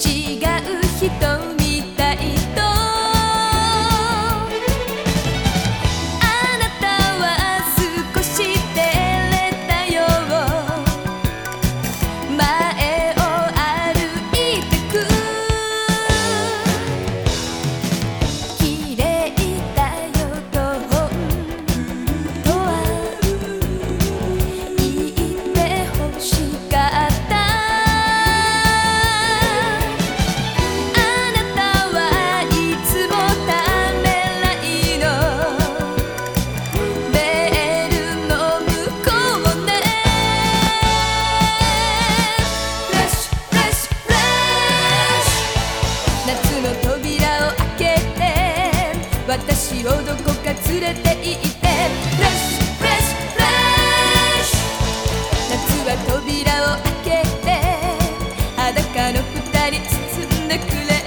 te 私をどこか連れて行って。フレッシュフレッシュフレッシュ夏は扉を開けて裸の二人包んでくれ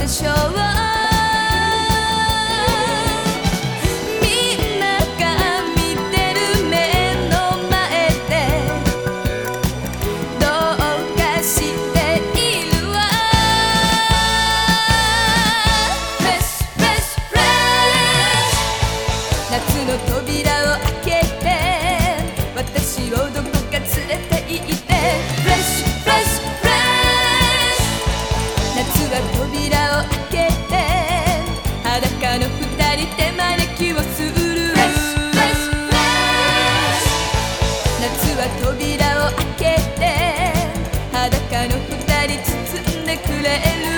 でしょうみんなが見てる目の前でどうかしているわ。フレッシュフレッシュフレッシュ夏の扉を開けて私をは扉を開けて裸の二人包んでくれる